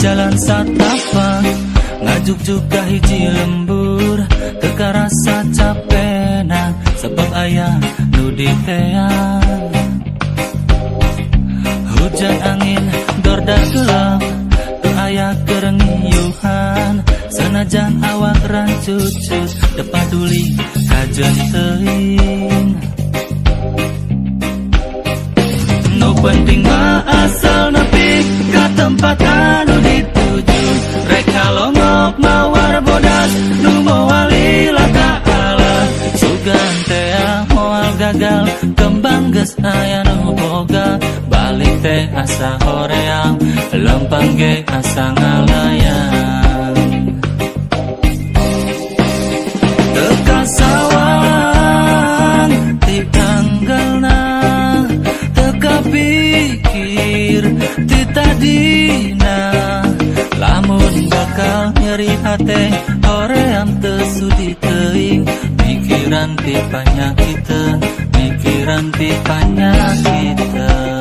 jalan satapa Ngajuk juga hiji lembur Kekarasa capena. Sebab ayah nudi teang Hujan angin dorda gelap Tu ayah kerengiuhan. Senajan awak rancucut Depaduli kajen teing Nu penting mah asal napi tempat anu dituju. Reka longok mawar bodas Nu moali lata ala Sugan tea gagal Kembang ges aya nu boga. Balik teh asa horeang Lempang ge asa ngalayang dina lamun bakal nyeri hati hoream tesudi teing pikiran ti kita. pikiran ti kita.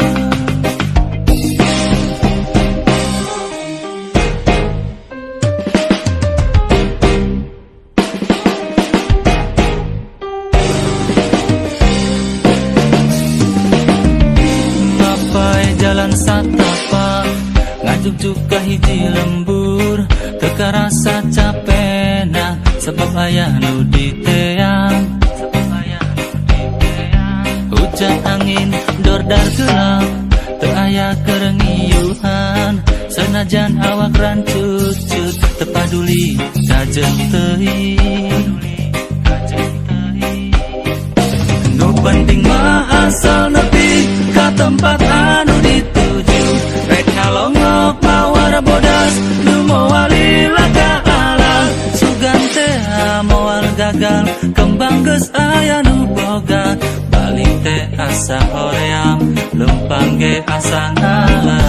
Senajan awak rancut-cut Tepaduli kajeng teuing Nu penting mah asal nepi Ka tempat anu dituju. Rek ngalongok mawar bodas Nu moal laka alam. Sugan teh moal gagal Kembang geus aya nu boga. Balik teh asa hoream Lempang ge asa ngalayang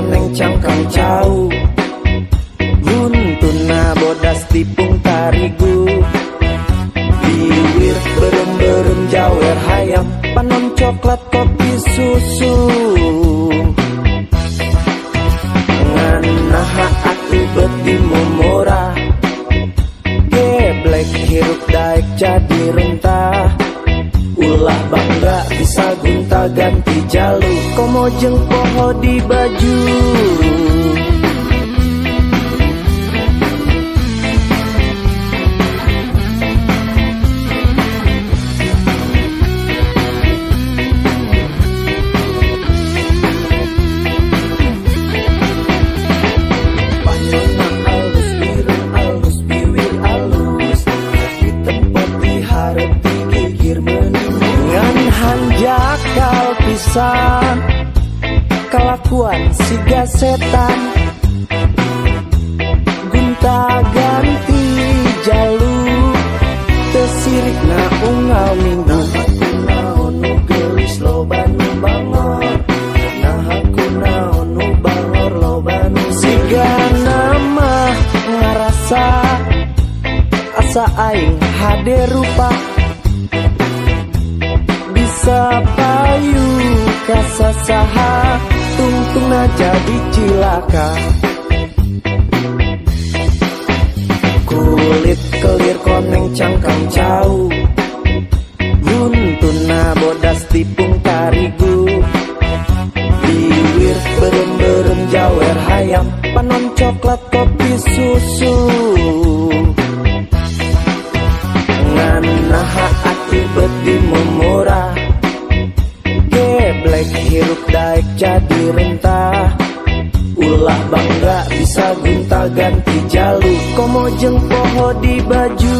koneng cangkang cau Buntuna bodas tipung tarigu Biwir berem-berem jawer hayam Panon coklat kopi susu Nganaha aku beti mumura Geblek hirup daik jadi rentah Ulah bangga bisa gunta ganti jalu Komo jeng poho di baju pisan Kelakuan siga setan Gunta ganti jalur Tesirik na ungal minggu. Naon nu gelis loba nu bangor Nah aku naon nu bangor loba nu Siga nama ngarasa Asa aing hade rupa. Bisa payu kasasaha Tungtungna jadi cilaka. Kulit kelir koneng cangkang cau. Buntuna bodas tipung tarigu Biwir berem-berem jawer hayam Panon coklat kopi susu. Nganaha jadi rentah Ulah bangga bisa minta ganti jalur. Komo jeng poho di baju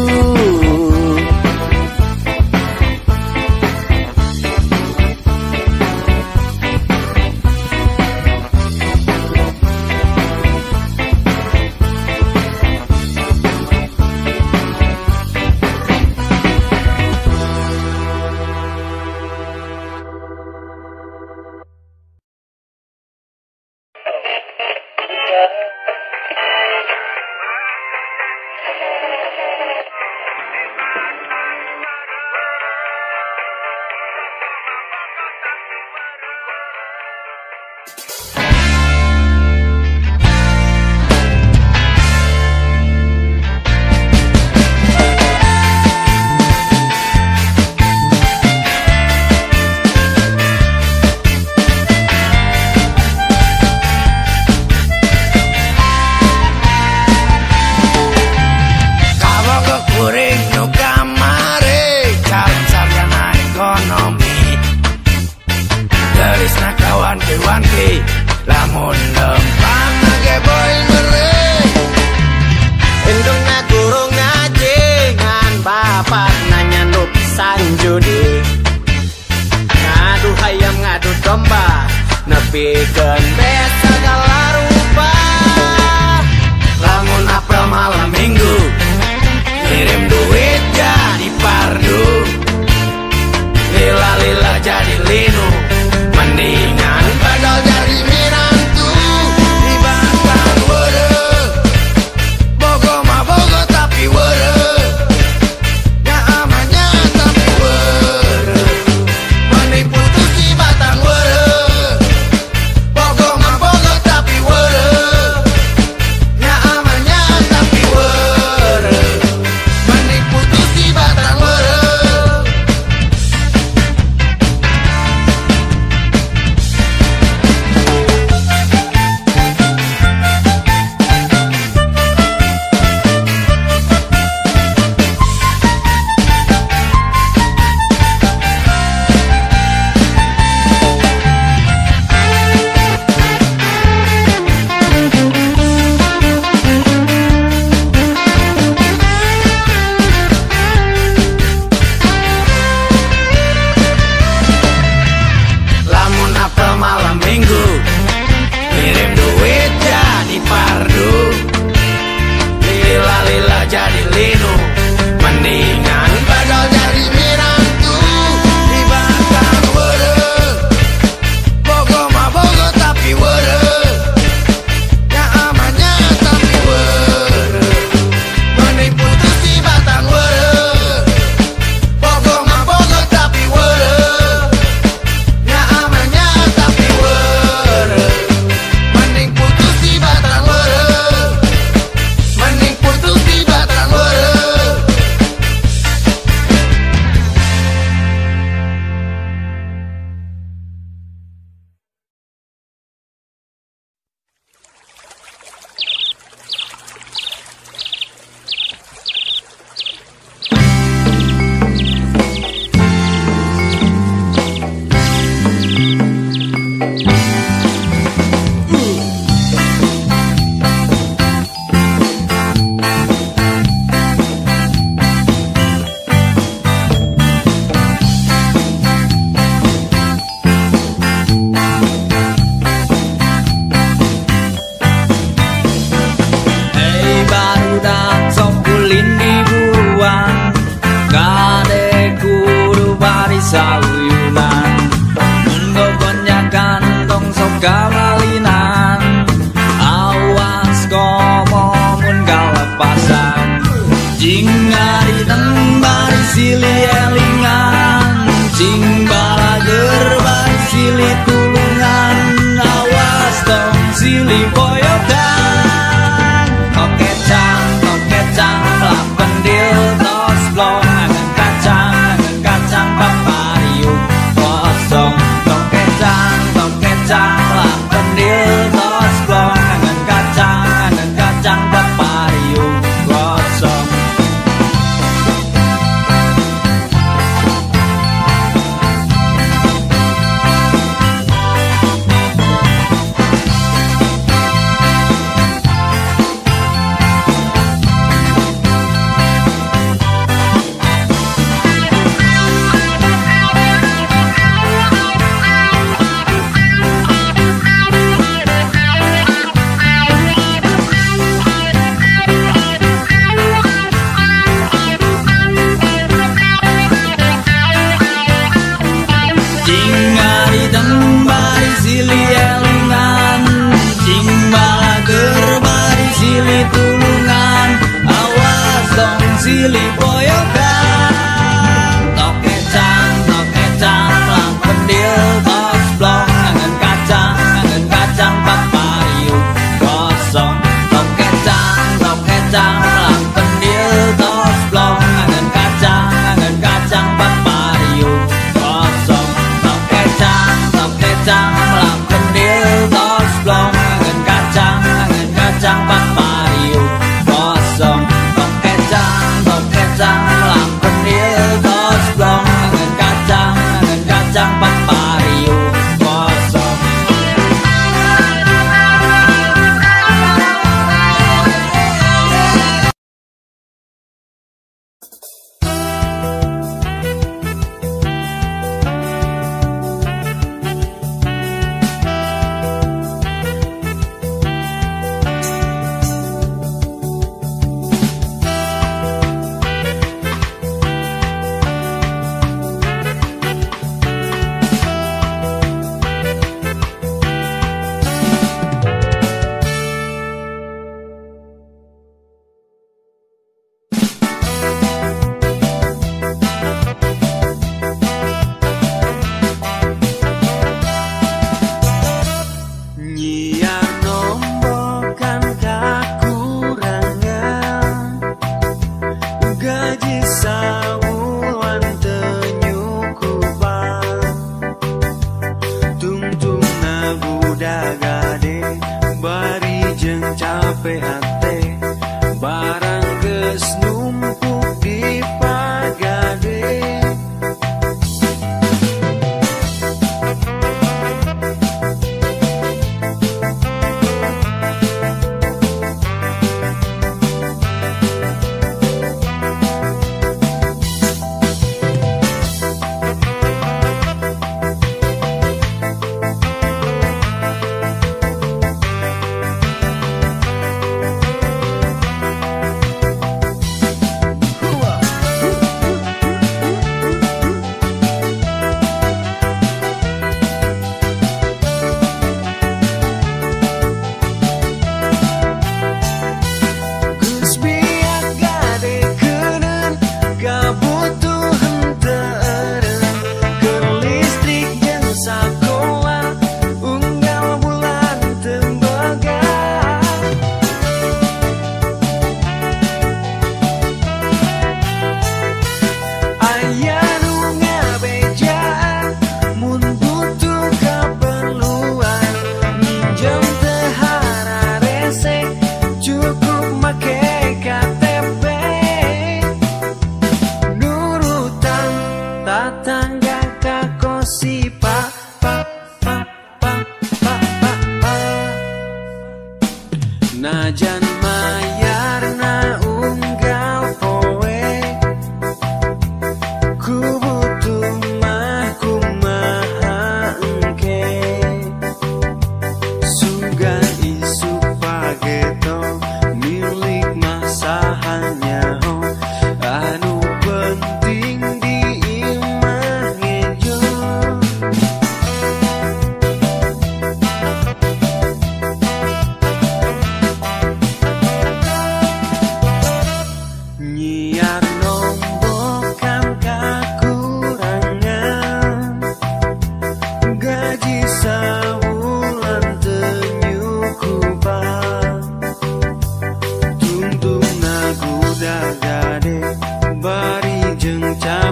silly boy of that.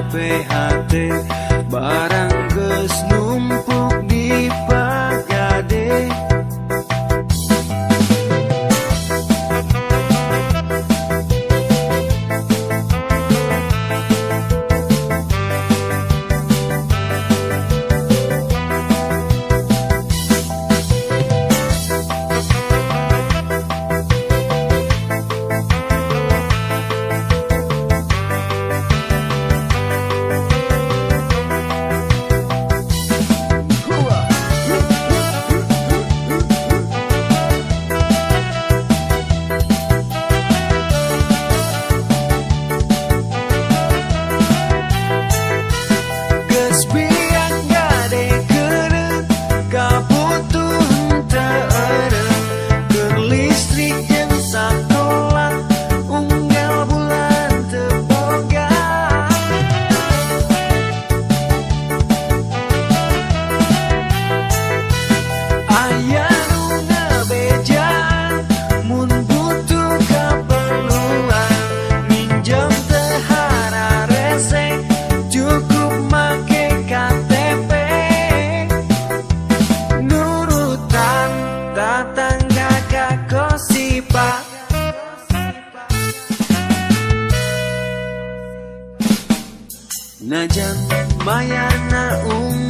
Capek hate Nadyang maya na umay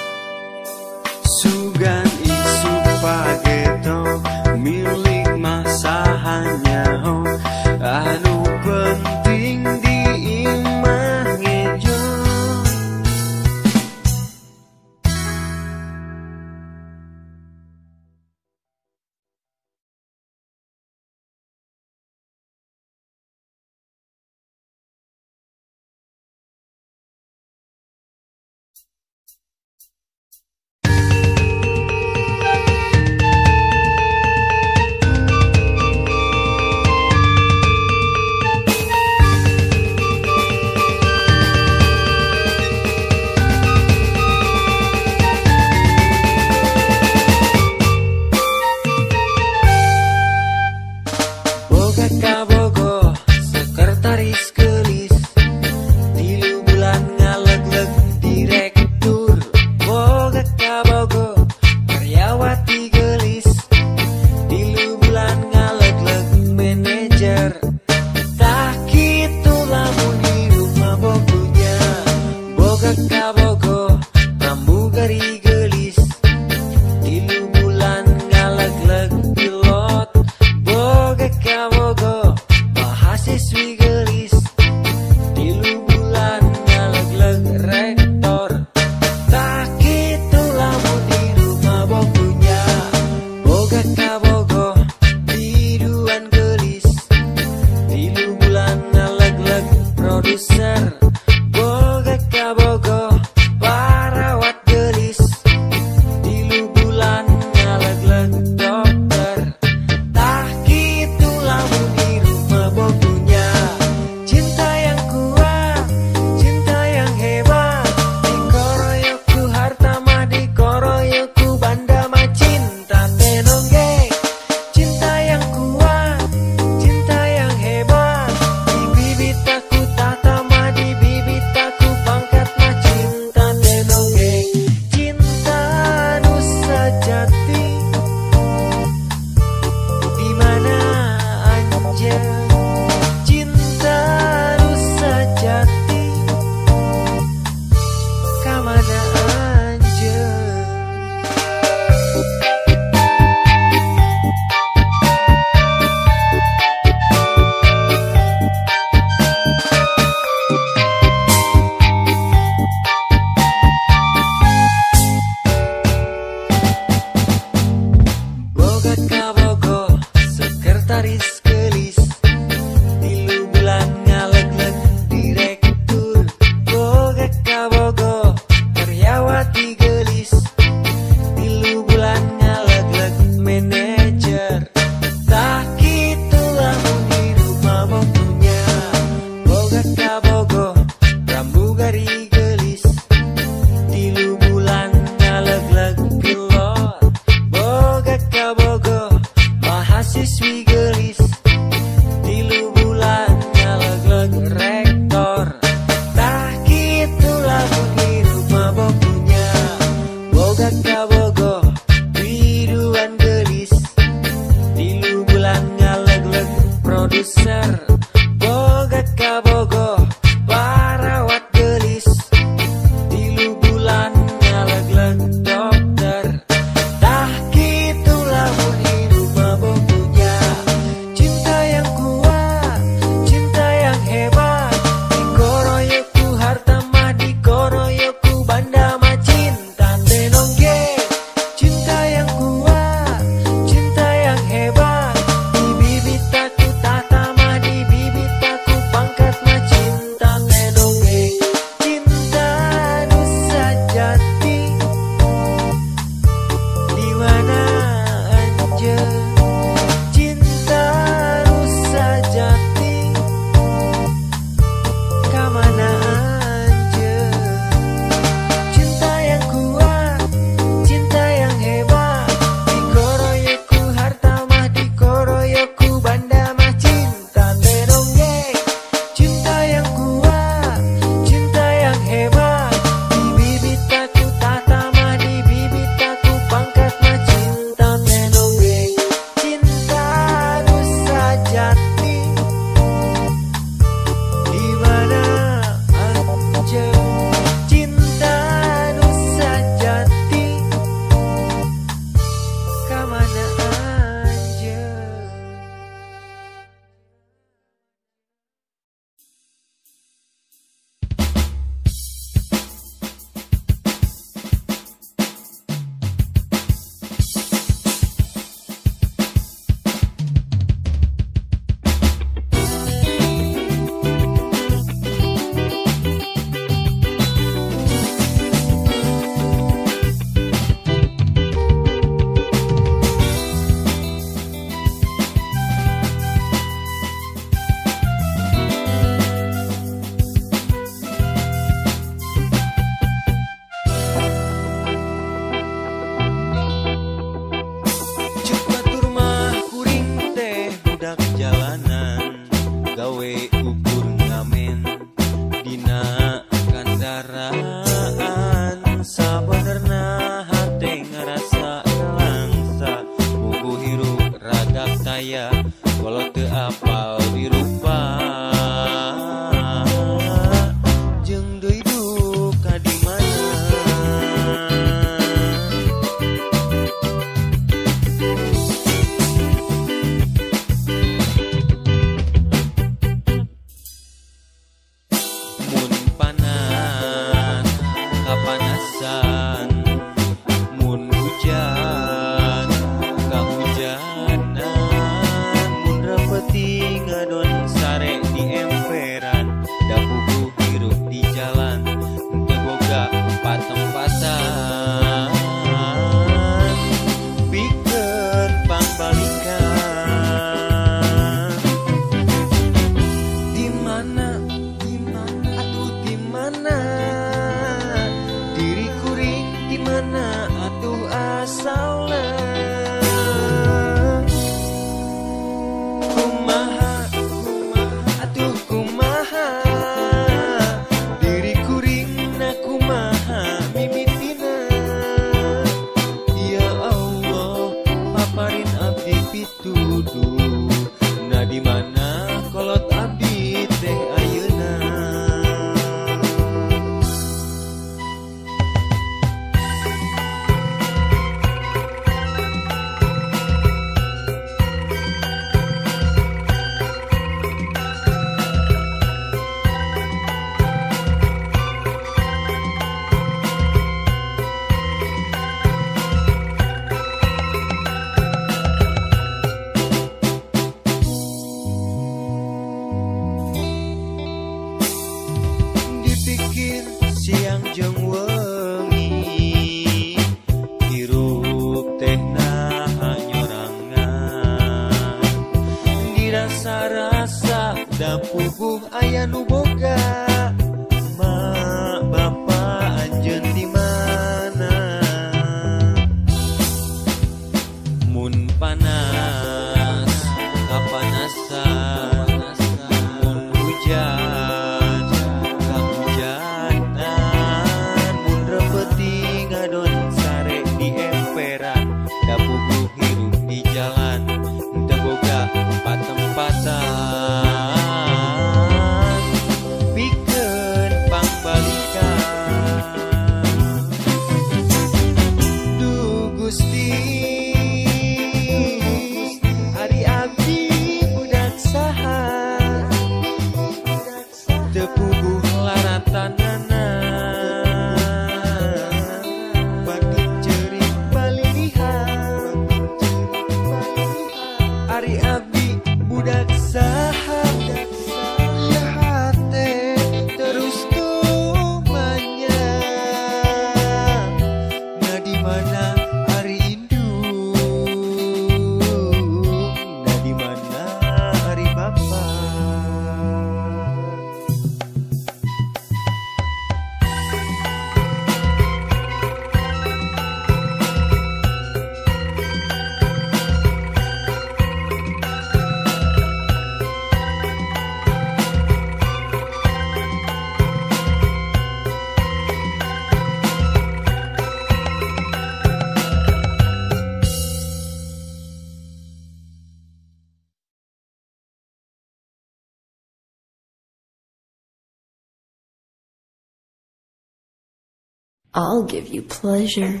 I'll give you pleasure.